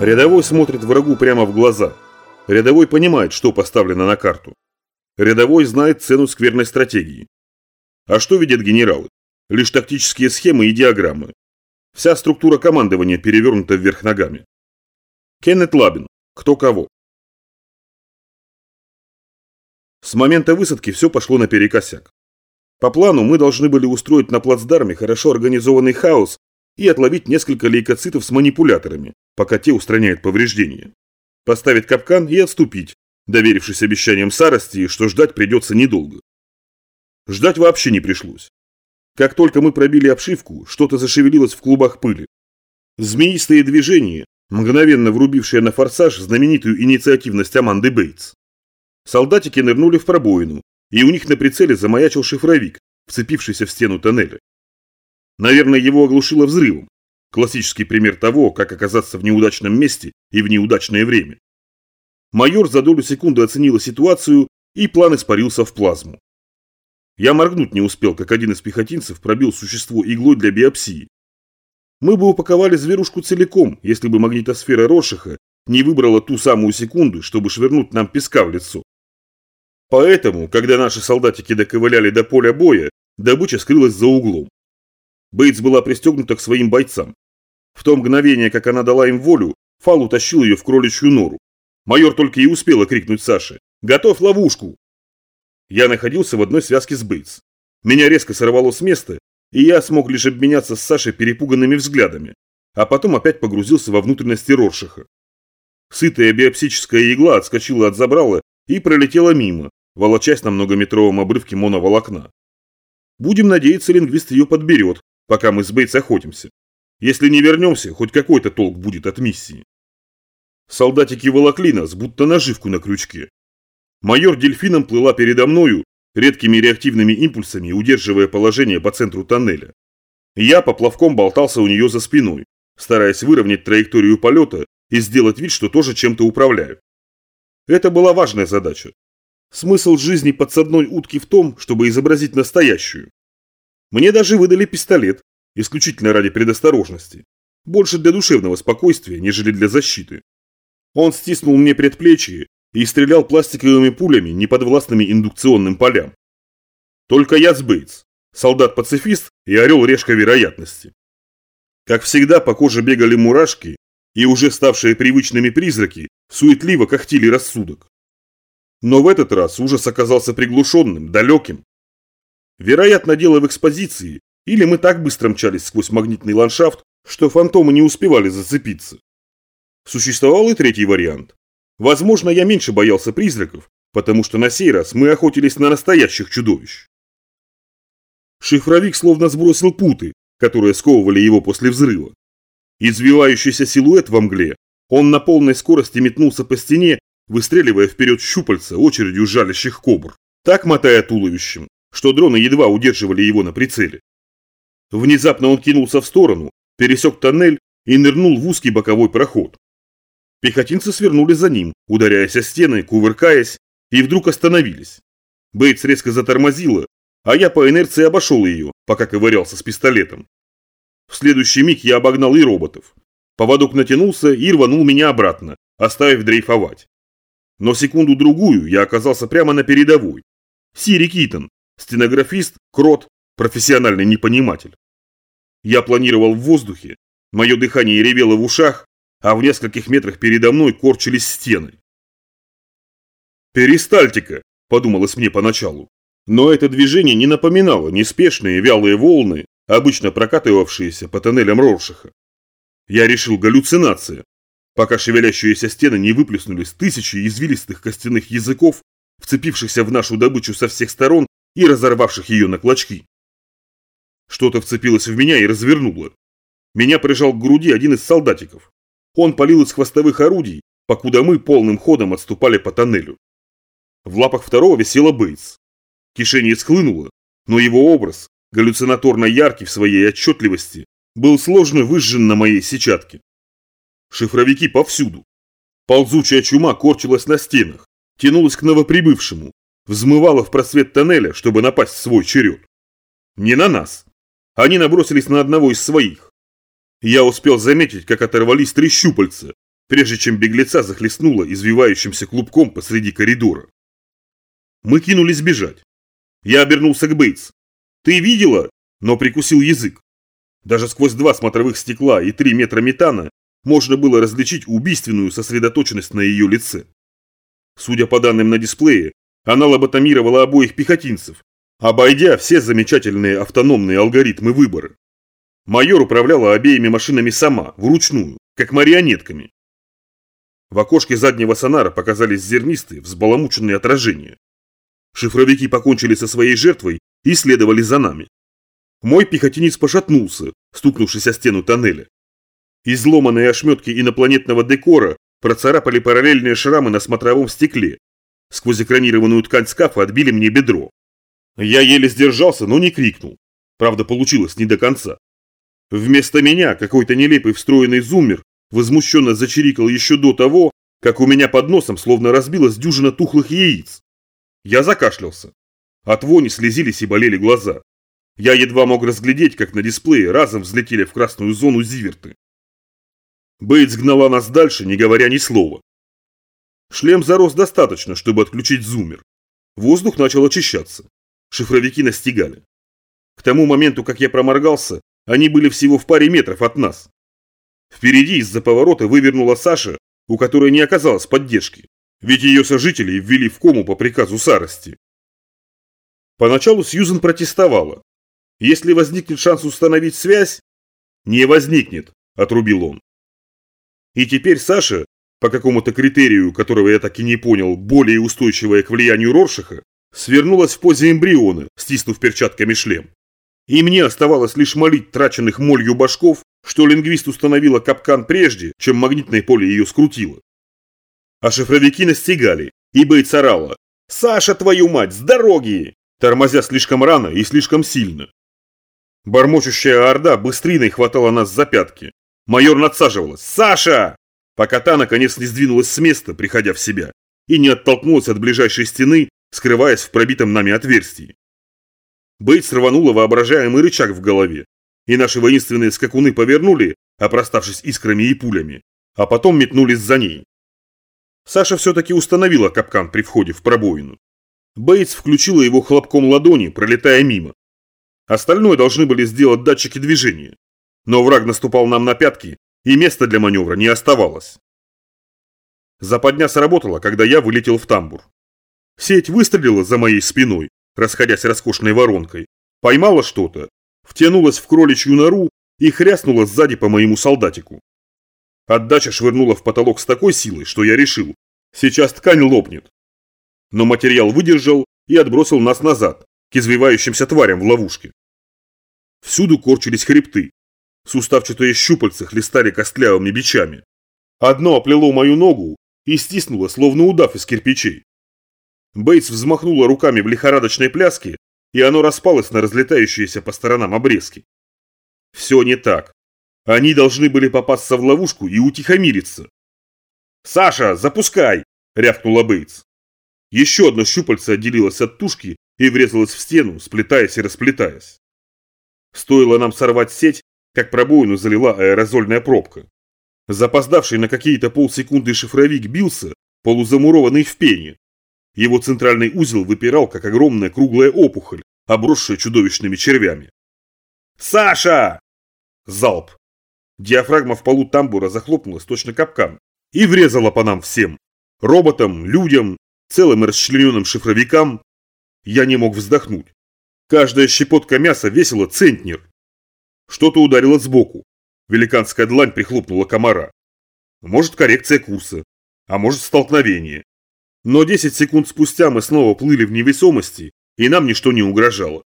Рядовой смотрит врагу прямо в глаза. Рядовой понимает, что поставлено на карту. Рядовой знает цену скверной стратегии. А что видят генералы? Лишь тактические схемы и диаграммы. Вся структура командования перевернута вверх ногами. Кеннет Лабин. Кто кого. С момента высадки все пошло наперекосяк. По плану мы должны были устроить на плацдарме хорошо организованный хаос и отловить несколько лейкоцитов с манипуляторами, пока те устраняют повреждения. Поставить капкан и отступить, доверившись обещаниям Сарости, что ждать придется недолго. Ждать вообще не пришлось. Как только мы пробили обшивку, что-то зашевелилось в клубах пыли. Змеистые движения, мгновенно врубившие на форсаж знаменитую инициативность Аманды Бейтс. Солдатики нырнули в пробоину, и у них на прицеле замаячил шифровик, вцепившийся в стену тоннеля. Наверное, его оглушило взрывом. Классический пример того, как оказаться в неудачном месте и в неудачное время. Майор за долю секунды оценила ситуацию, и план испарился в плазму. Я моргнуть не успел, как один из пехотинцев пробил существо иглой для биопсии. Мы бы упаковали зверушку целиком, если бы магнитосфера Рошиха не выбрала ту самую секунду, чтобы швырнуть нам песка в лицо. Поэтому, когда наши солдатики доковыляли до поля боя, добыча скрылась за углом. Бейтс была пристегнута к своим бойцам. В то мгновение, как она дала им волю, Фал утащил ее в кроличью нору. Майор только и успела крикнуть Саше «Готовь ловушку!». Я находился в одной связке с Бейтс. Меня резко сорвало с места, и я смог лишь обменяться с Сашей перепуганными взглядами, а потом опять погрузился во внутренности Роршиха. Сытая биопсическая игла отскочила от забрала и пролетела мимо, волочась на многометровом обрывке моноволокна. Будем надеяться, лингвист ее подберет, пока мы с Бейтс охотимся. Если не вернемся, хоть какой-то толк будет от миссии. Солдатики волокли нас, будто наживку на крючке. Майор дельфином плыла передо мною, редкими реактивными импульсами удерживая положение по центру тоннеля. Я поплавком болтался у нее за спиной, стараясь выровнять траекторию полета и сделать вид, что тоже чем-то управляю. Это была важная задача, Смысл жизни подсадной утки в том, чтобы изобразить настоящую. Мне даже выдали пистолет, исключительно ради предосторожности. Больше для душевного спокойствия, нежели для защиты. Он стиснул мне предплечье и стрелял пластиковыми пулями, неподвластными индукционным полям. Только я с Бейтс, солдат-пацифист и орел-решка вероятности. Как всегда, по коже бегали мурашки, и уже ставшие привычными призраки суетливо когтили рассудок. Но в этот раз ужас оказался приглушенным, далеким. Вероятно, дело в экспозиции, или мы так быстро мчались сквозь магнитный ландшафт, что фантомы не успевали зацепиться. Существовал и третий вариант. Возможно, я меньше боялся призраков, потому что на сей раз мы охотились на настоящих чудовищ. Шифровик словно сбросил путы, которые сковывали его после взрыва. Извивающийся силуэт во мгле, он на полной скорости метнулся по стене выстреливая вперед щупальца очередью жалящих кобр, так мотая туловищем, что дроны едва удерживали его на прицеле. Внезапно он кинулся в сторону, пересек тоннель и нырнул в узкий боковой проход. Пехотинцы свернули за ним, ударяясь о стены, кувыркаясь, и вдруг остановились. Бейтс резко затормозила, а я по инерции обошел ее, пока ковырялся с пистолетом. В следующий миг я обогнал и роботов. Поводок натянулся и рванул меня обратно, оставив дрейфовать. Но секунду-другую я оказался прямо на передовой. Сири Китон, стенографист, крот, профессиональный непониматель. Я планировал в воздухе, мое дыхание ревело в ушах, а в нескольких метрах передо мной корчились стены. «Перистальтика», – подумалось мне поначалу. Но это движение не напоминало неспешные вялые волны, обычно прокатывавшиеся по тоннелям Роршиха. Я решил галлюцинация, пока шевелящиеся стены не выплеснулись тысячи извилистых костяных языков, вцепившихся в нашу добычу со всех сторон и разорвавших ее на клочки. Что-то вцепилось в меня и развернуло. Меня прижал к груди один из солдатиков. Он палил из хвостовых орудий, покуда мы полным ходом отступали по тоннелю. В лапах второго висела Бейтс. Кишение схлынуло, но его образ, галлюцинаторно яркий в своей отчетливости, был сложно выжжен на моей сетчатке. Шифровики повсюду. Ползучая чума корчилась на стенах, тянулась к новоприбывшему, взмывала в просвет тоннеля, чтобы напасть в свой черед. Не на нас. Они набросились на одного из своих. Я успел заметить, как оторвались три щупальца, прежде чем беглеца захлестнуло извивающимся клубком посреди коридора. Мы кинулись бежать. Я обернулся к Бейтс. «Ты видела?» Но прикусил язык. Даже сквозь два смотровых стекла и три метра метана можно было различить убийственную сосредоточенность на ее лице. Судя по данным на дисплее, она лоботомировала обоих пехотинцев, обойдя все замечательные автономные алгоритмы выбора. Майор управляла обеими машинами сама, вручную, как марионетками. В окошке заднего сонара показались зернистые, взбаламученные отражения. Шифровики покончили со своей жертвой и следовали за нами. Мой пехотинец пошатнулся, стукнувшись о стену тоннеля. Изломанные ошметки инопланетного декора процарапали параллельные шрамы на смотровом стекле. Сквозь экранированную ткань скафа отбили мне бедро. Я еле сдержался, но не крикнул. Правда, получилось не до конца. Вместо меня какой-то нелепый встроенный зуммер возмущенно зачирикал еще до того, как у меня под носом словно разбилась дюжина тухлых яиц. Я закашлялся. От вони слезились и болели глаза. Я едва мог разглядеть, как на дисплее разом взлетели в красную зону зиверты. Бейтс гнала нас дальше, не говоря ни слова. Шлем зарос достаточно, чтобы отключить зуммер. Воздух начал очищаться. Шифровики настигали. К тому моменту, как я проморгался, они были всего в паре метров от нас. Впереди из-за поворота вывернула Саша, у которой не оказалось поддержки. Ведь ее сожители ввели в кому по приказу Сарости. Поначалу Сьюзен протестовала. Если возникнет шанс установить связь... Не возникнет, отрубил он. И теперь Саша, по какому-то критерию, которого я так и не понял, более устойчивая к влиянию Роршаха, свернулась в позе эмбриона, стиснув перчатками шлем. И мне оставалось лишь молить траченных молью башков, что лингвист установила капкан прежде, чем магнитное поле ее скрутило. А шифровики настигали, и Бейтс орала «Саша, твою мать, с дороги!» тормозя слишком рано и слишком сильно. Бормочущая орда быстриной хватала нас за пятки. Майор надсаживалась «Саша!» Пока та наконец не сдвинулась с места, приходя в себя, и не оттолкнулась от ближайшей стены, скрываясь в пробитом нами отверстии. Бейтс рванула воображаемый рычаг в голове, и наши воинственные скакуны повернули, опроставшись искрами и пулями, а потом метнулись за ней. Саша все-таки установила капкан при входе в пробоину. Бейтс включила его хлопком ладони, пролетая мимо. Остальное должны были сделать датчики движения. Но враг наступал нам на пятки, и места для маневра не оставалось. Западня сработала, когда я вылетел в тамбур. Сеть выстрелила за моей спиной, расходясь роскошной воронкой, поймала что-то, втянулась в кроличью нору и хряснула сзади по моему солдатику. Отдача швырнула в потолок с такой силой, что я решил, сейчас ткань лопнет. Но материал выдержал и отбросил нас назад, к извивающимся тварям в ловушке. Всюду корчились хребты. Суставчатые щупальца хлестали костлявыми бичами. Одно оплело мою ногу и стиснуло, словно удав из кирпичей. Бейтс взмахнула руками в лихорадочной пляске, и оно распалось на разлетающиеся по сторонам обрезки. Все не так. Они должны были попасться в ловушку и утихомириться. «Саша, запускай!» – рявкнула Бейтс. Еще одно щупальце отделилось от тушки и врезалось в стену, сплетаясь и расплетаясь. Стоило нам сорвать сеть, как пробоину залила аэрозольная пробка. Запоздавший на какие-то полсекунды шифровик бился, полузамурованный в пене. Его центральный узел выпирал, как огромная круглая опухоль, обросшая чудовищными червями. «Саша!» Залп. Диафрагма в полу тамбура захлопнулась точно капкан и врезала по нам всем. Роботам, людям, целым расчлененным шифровикам. Я не мог вздохнуть. Каждая щепотка мяса весила центнер. Что-то ударило сбоку. Великанская длань прихлопнула комара. Может коррекция курса, а может столкновение. Но 10 секунд спустя мы снова плыли в невесомости, и нам ничто не угрожало.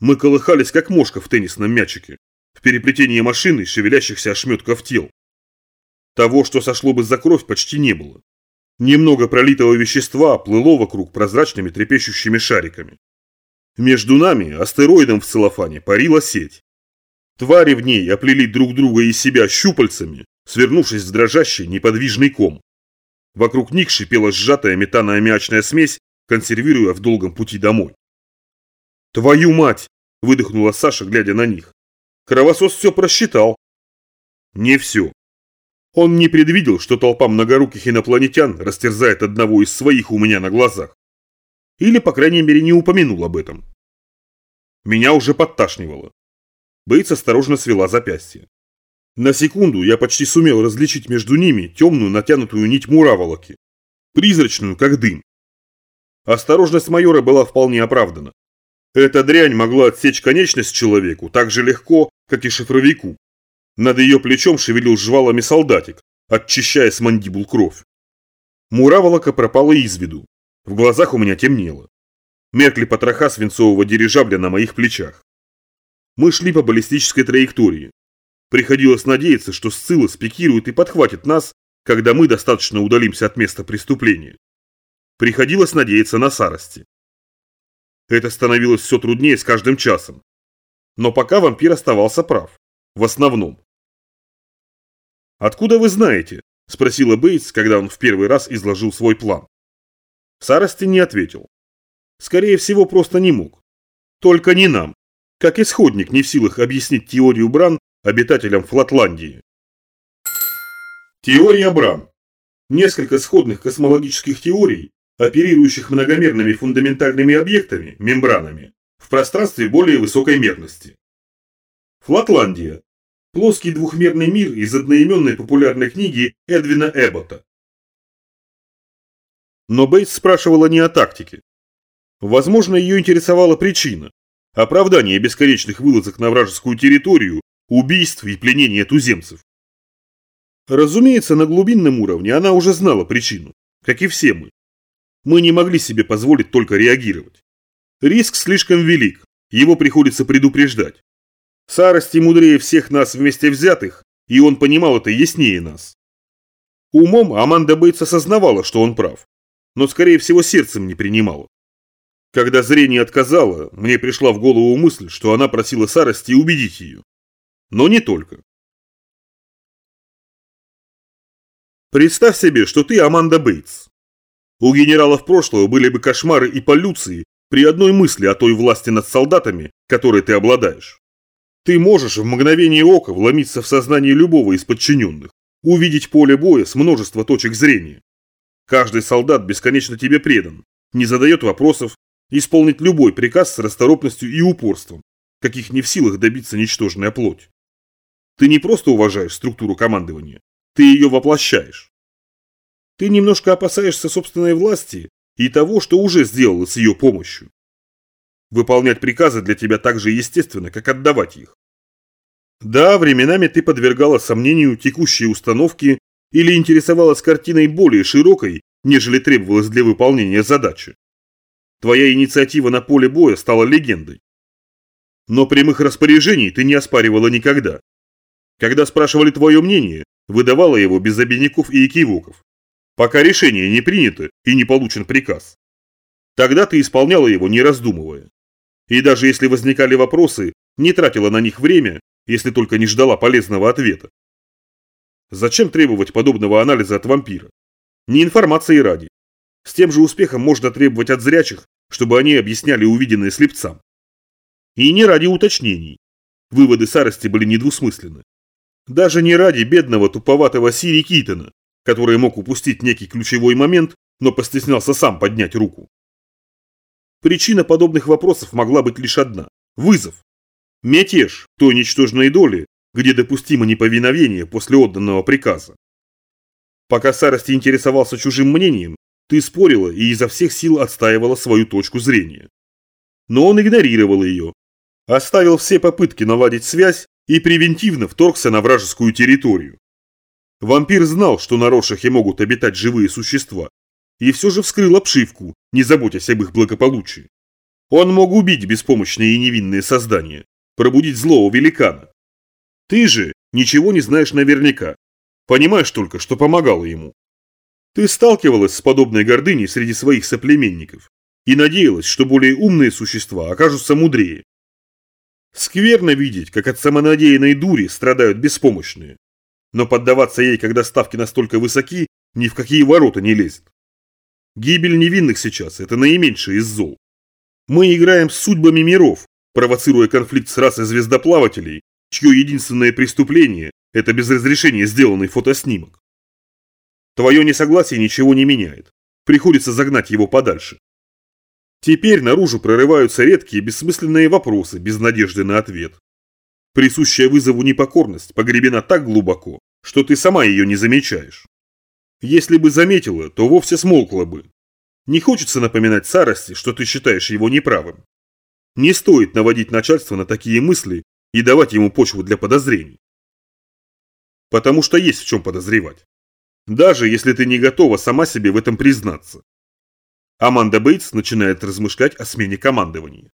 Мы колыхались, как мошка в теннисном мячике в переплетении машины шевелящихся ошметков тел. Того, что сошло бы за кровь, почти не было. Немного пролитого вещества плыло вокруг прозрачными трепещущими шариками. Между нами, астероидом в целлофане, парила сеть. Твари в ней оплели друг друга и себя щупальцами, свернувшись в дрожащий неподвижный ком. Вокруг них шипела сжатая метано-аммиачная смесь, консервируя в долгом пути домой. «Твою мать!» – выдохнула Саша, глядя на них. Кровосос все просчитал. Не все. Он не предвидел, что толпа многоруких инопланетян растерзает одного из своих у меня на глазах. Или, по крайней мере, не упомянул об этом. Меня уже подташнивало. Бейтс осторожно свела запястье. На секунду я почти сумел различить между ними темную натянутую нить мураволоки, призрачную, как дым. Осторожность майора была вполне оправдана. Эта дрянь могла отсечь конечность человеку так же легко, как и шифровику. Над ее плечом шевелил жвалами солдатик, очищая с мандибул кровь. Мураволока пропала из виду. В глазах у меня темнело. Меркли потроха свинцового дирижабля на моих плечах. Мы шли по баллистической траектории. Приходилось надеяться, что Сцилла спикирует и подхватит нас, когда мы достаточно удалимся от места преступления. Приходилось надеяться на Сарости. Это становилось все труднее с каждым часом. Но пока вампир оставался прав. В основном. «Откуда вы знаете?» – спросила Бейтс, когда он в первый раз изложил свой план. Сарости не ответил. Скорее всего, просто не мог. Только не нам. Как исходник не в силах объяснить теорию Бран обитателям Флатландии. Теория Бран. Несколько сходных космологических теорий, оперирующих многомерными фундаментальными объектами, мембранами, в пространстве более высокой мерности. Флатландия. Плоский двухмерный мир из одноименной популярной книги Эдвина Эббота. Но Бейтс спрашивала не о тактике. Возможно, ее интересовала причина. Оправдание бесконечных вылазок на вражескую территорию, убийств и пленения туземцев. Разумеется, на глубинном уровне она уже знала причину, как и все мы. Мы не могли себе позволить только реагировать. Риск слишком велик, его приходится предупреждать. Сарости мудрее всех нас вместе взятых, и он понимал это яснее нас. Умом Аманда Бейтс осознавала, что он прав, но скорее всего сердцем не принимала. Когда зрение отказало, мне пришла в голову мысль, что она просила Сарости убедить ее. Но не только. Представь себе, что ты Аманда Бейтс. У генералов прошлого были бы кошмары и полюции при одной мысли о той власти над солдатами, которой ты обладаешь. Ты можешь в мгновение ока вломиться в сознание любого из подчиненных, увидеть поле боя с множества точек зрения. Каждый солдат бесконечно тебе предан, не задает вопросов, исполнить любой приказ с расторопностью и упорством, каких не в силах добиться ничтожная плоть. Ты не просто уважаешь структуру командования, ты ее воплощаешь. Ты немножко опасаешься собственной власти и того, что уже сделала с ее помощью. Выполнять приказы для тебя так же естественно, как отдавать их. Да, временами ты подвергала сомнению текущие установки или интересовалась картиной более широкой, нежели требовалось для выполнения задачи. Твоя инициатива на поле боя стала легендой. Но прямых распоряжений ты не оспаривала никогда. Когда спрашивали твое мнение, выдавала его без обиняков и экивоков. Пока решение не принято и не получен приказ. Тогда ты исполняла его, не раздумывая. И даже если возникали вопросы, не тратила на них время, если только не ждала полезного ответа. Зачем требовать подобного анализа от вампира? Не информации ради. С тем же успехом можно требовать от зрячих, чтобы они объясняли увиденное слепцам. И не ради уточнений. Выводы Сарости были недвусмысленны. Даже не ради бедного туповатого Сири Китона, который мог упустить некий ключевой момент, но постеснялся сам поднять руку. Причина подобных вопросов могла быть лишь одна – вызов. Мятеж той ничтожной доли, где допустимо неповиновение после отданного приказа. Пока Сарости интересовался чужим мнением, ты спорила и изо всех сил отстаивала свою точку зрения. Но он игнорировал ее, оставил все попытки наладить связь и превентивно вторгся на вражескую территорию. Вампир знал, что на Рошахе могут обитать живые существа, и все же вскрыл обшивку, не заботясь об их благополучии. Он мог убить беспомощные и невинные создания, пробудить злого великана. Ты же ничего не знаешь наверняка, понимаешь только, что помогало ему. Ты сталкивалась с подобной гордыней среди своих соплеменников и надеялась, что более умные существа окажутся мудрее. Скверно видеть, как от самонадеянной дури страдают беспомощные. Но поддаваться ей, когда ставки настолько высоки, ни в какие ворота не лезет. Гибель невинных сейчас – это наименьшее из зол. Мы играем с судьбами миров, провоцируя конфликт с расой звездоплавателей, чье единственное преступление Это без разрешения сделанный фотоснимок. Твое несогласие ничего не меняет. Приходится загнать его подальше. Теперь наружу прорываются редкие бессмысленные вопросы без надежды на ответ. Присущая вызову непокорность погребена так глубоко, что ты сама ее не замечаешь. Если бы заметила, то вовсе смолкла бы. Не хочется напоминать Сарости, что ты считаешь его неправым. Не стоит наводить начальство на такие мысли и давать ему почву для подозрений. Потому что есть в чем подозревать. Даже если ты не готова сама себе в этом признаться. Аманда Бейтс начинает размышлять о смене командования.